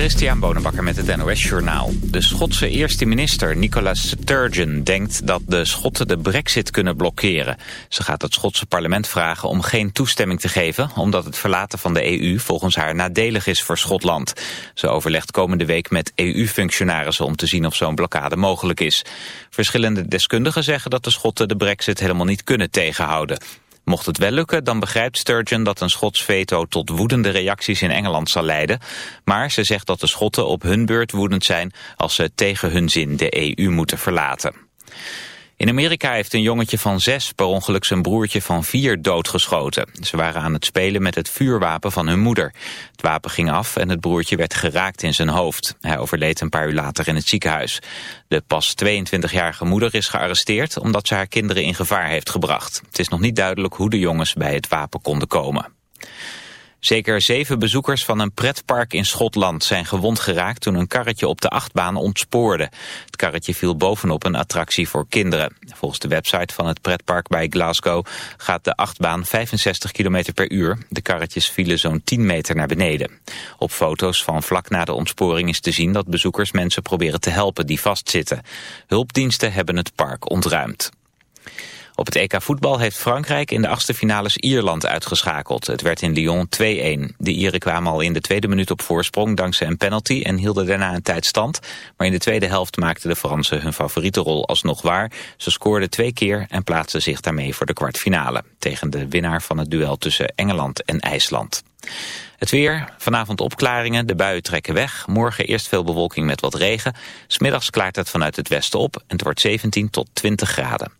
Christian Bonenbakker met het NOS Journaal. De Schotse eerste minister Nicola Sturgeon denkt dat de Schotten de brexit kunnen blokkeren. Ze gaat het Schotse parlement vragen om geen toestemming te geven... omdat het verlaten van de EU volgens haar nadelig is voor Schotland. Ze overlegt komende week met EU-functionarissen om te zien of zo'n blokkade mogelijk is. Verschillende deskundigen zeggen dat de Schotten de brexit helemaal niet kunnen tegenhouden. Mocht het wel lukken, dan begrijpt Sturgeon dat een Schots veto tot woedende reacties in Engeland zal leiden. Maar ze zegt dat de Schotten op hun beurt woedend zijn als ze tegen hun zin de EU moeten verlaten. In Amerika heeft een jongetje van zes per ongeluk zijn broertje van vier doodgeschoten. Ze waren aan het spelen met het vuurwapen van hun moeder. Het wapen ging af en het broertje werd geraakt in zijn hoofd. Hij overleed een paar uur later in het ziekenhuis. De pas 22-jarige moeder is gearresteerd omdat ze haar kinderen in gevaar heeft gebracht. Het is nog niet duidelijk hoe de jongens bij het wapen konden komen. Zeker zeven bezoekers van een pretpark in Schotland zijn gewond geraakt toen een karretje op de achtbaan ontspoorde. Het karretje viel bovenop een attractie voor kinderen. Volgens de website van het pretpark bij Glasgow gaat de achtbaan 65 km per uur. De karretjes vielen zo'n 10 meter naar beneden. Op foto's van vlak na de ontsporing is te zien dat bezoekers mensen proberen te helpen die vastzitten. Hulpdiensten hebben het park ontruimd. Op het EK voetbal heeft Frankrijk in de achtste finales Ierland uitgeschakeld. Het werd in Lyon 2-1. De Ieren kwamen al in de tweede minuut op voorsprong dankzij een penalty en hielden daarna een tijd stand. Maar in de tweede helft maakten de Fransen hun favoriete rol alsnog waar. Ze scoorden twee keer en plaatsten zich daarmee voor de kwartfinale. Tegen de winnaar van het duel tussen Engeland en IJsland. Het weer, vanavond opklaringen, de buien trekken weg. Morgen eerst veel bewolking met wat regen. Smiddags klaart het vanuit het westen op en het wordt 17 tot 20 graden.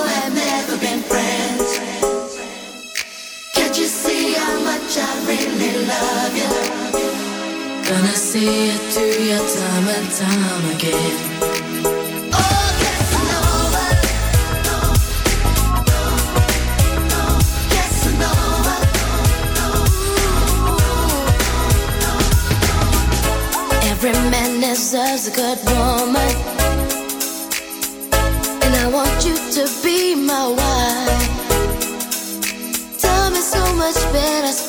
much I really love you? Gonna see it through your time and time again.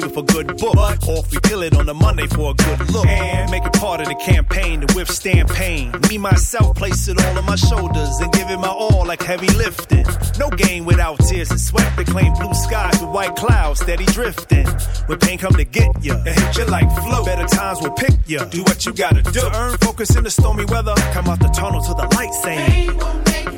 Sunday with a good book. Or if we kill it on a Monday for a good look. And make it part of the campaign to withstand pain. Me, myself, place it all on my shoulders and give it my all like heavy lifting. No game without tears and sweat. They claim blue skies with white clouds steady drifting. When pain come to get you, it hit you like flow. Better times will pick you. Do what you gotta do. To earn focus in the stormy weather. Come out the tunnel to the light saying.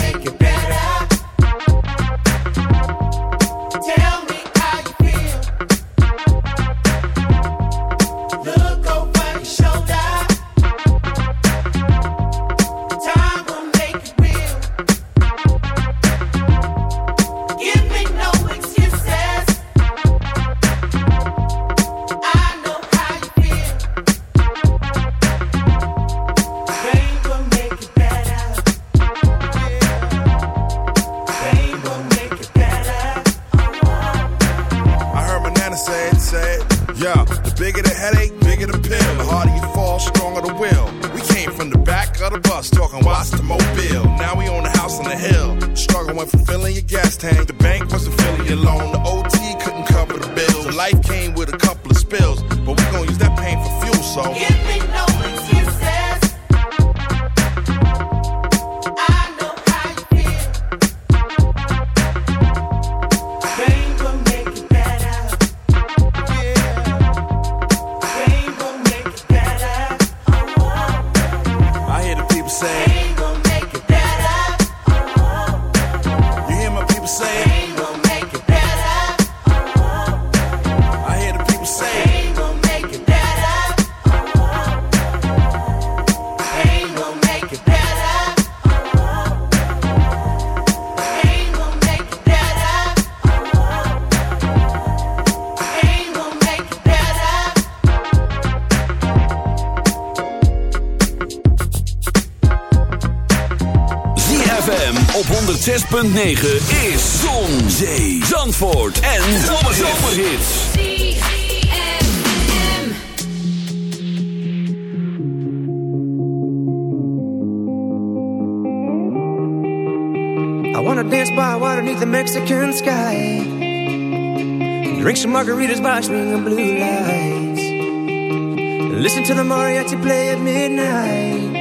106.9 is Zon, Zee, Zandvoort en Zomerhits. I wanna dance by water beneath the Mexican sky. Drink some margaritas by swinging blue lights. Listen to the mariachi play at midnight.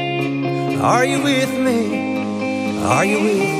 Are you with me? Are you with me?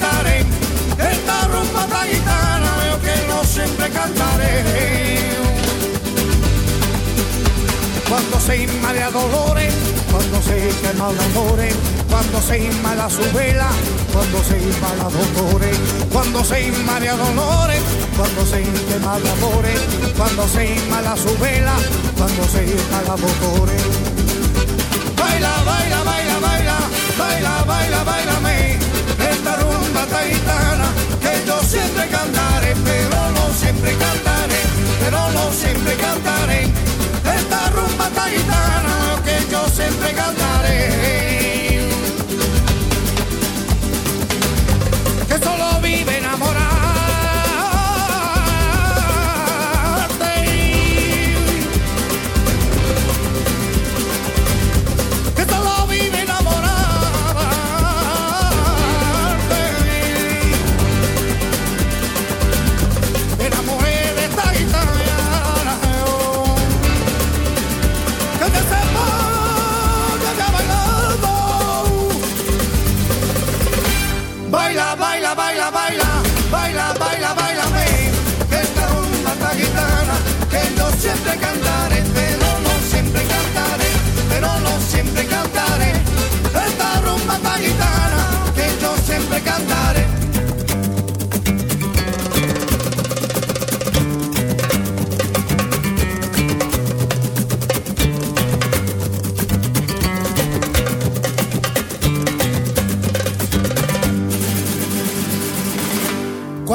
Se quema de amores, cuando se inmala su vela, cuando se inmala dolores, cuando se inmala dolores, cuando se de amores, cuando se inmala su vela, cuando se inmala dolores. Baila, baila, baila, baila, baila, baila, bailame, esta rumba esta gitana que yo siempre cantaré, pero no siempre cantaré, pero no siempre cantaré. Esta rumba que yo siempre cantaré.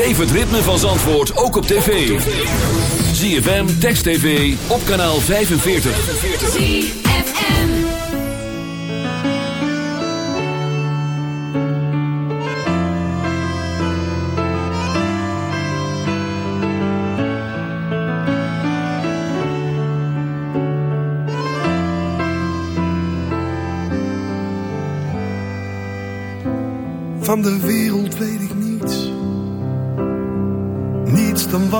Beleef het ritme van Zandvoort ook op tv. ZFM, Text TV, op kanaal 45. Van de wereld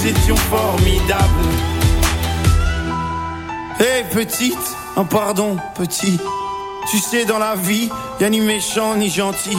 Nous étions formidables. Hé petite, oh pardon petit. Tu sais dans la vie, y a ni méchant ni gentil.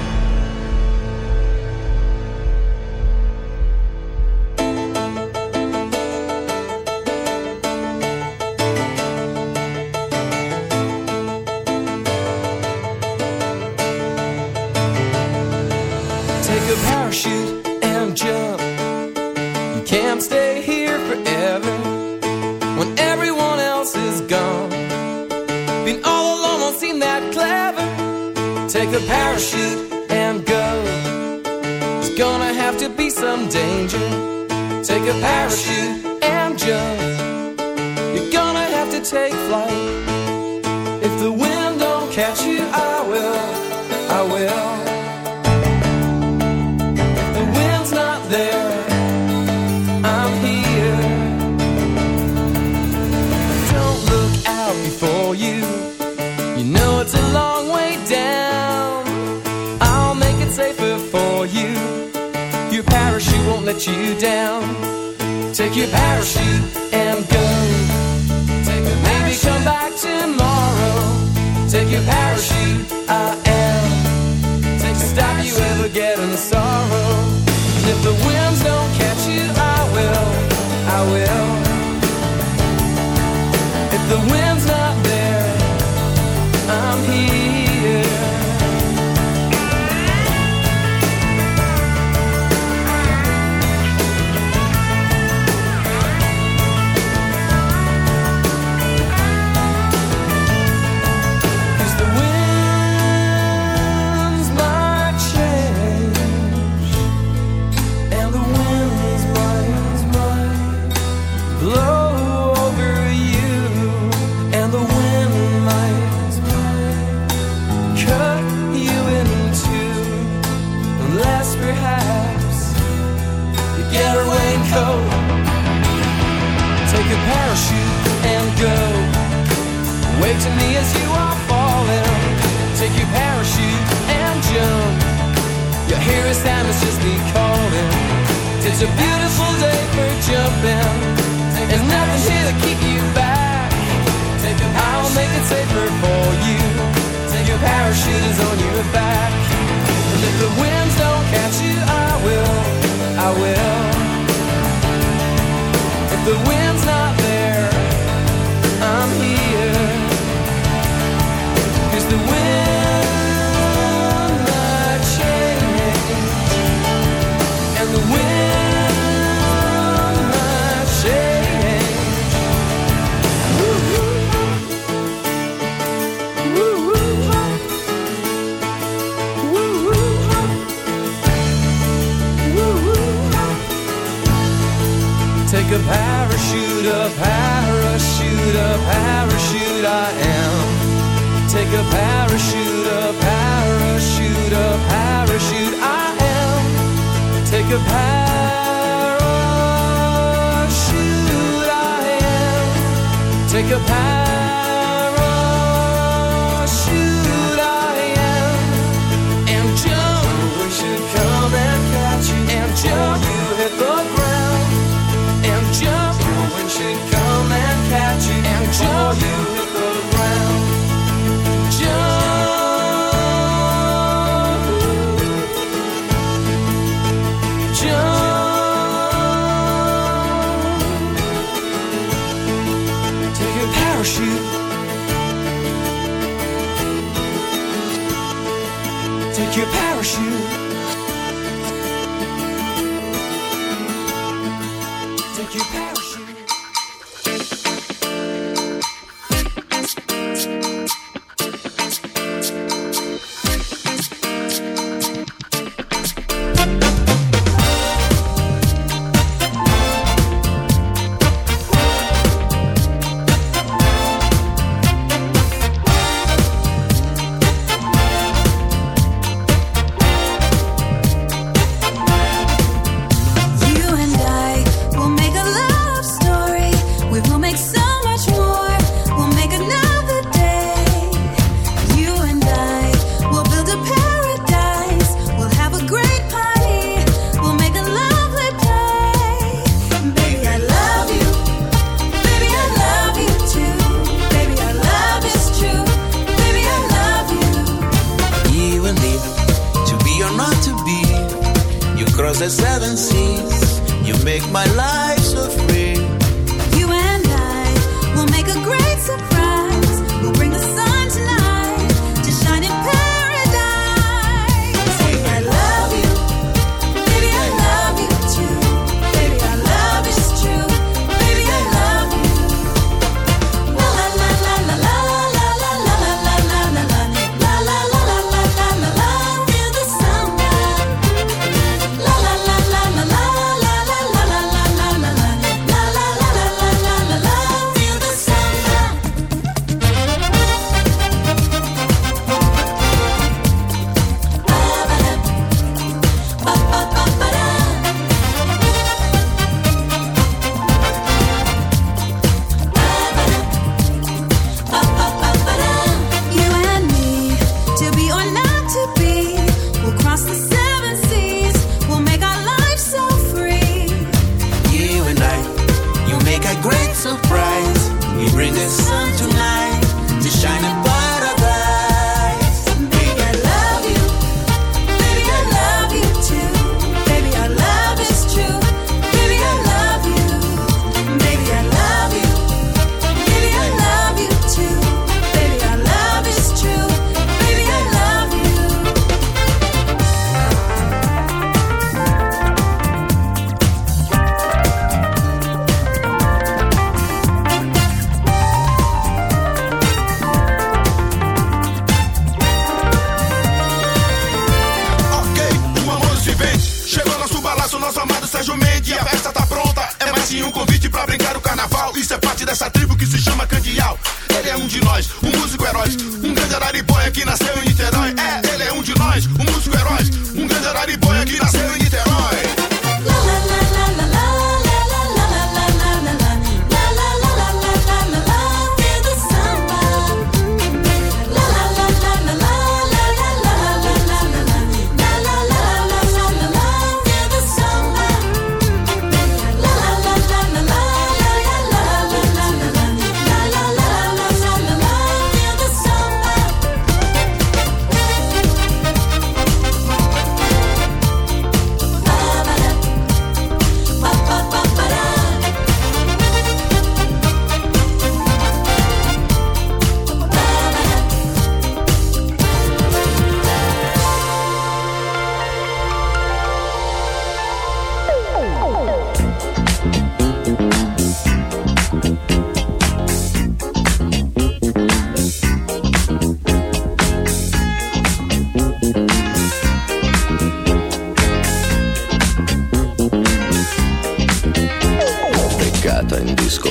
Take a parachute and go. There's gonna have to be some danger. Take a parachute and jump. You're gonna have to take flight. let you down. Take your parachute and go. Take a Maybe come back tomorrow. Take your parachute, I am. Take stop you ever get in sorrow. And if the wind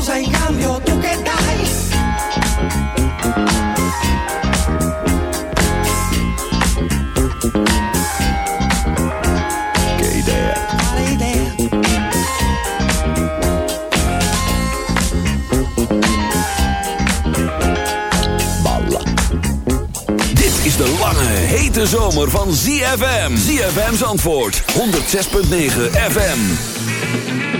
pausa y cambio, ¿tú qué de lange, hete zomer van ZFM. ZFM's antwoord, 106.9 FM.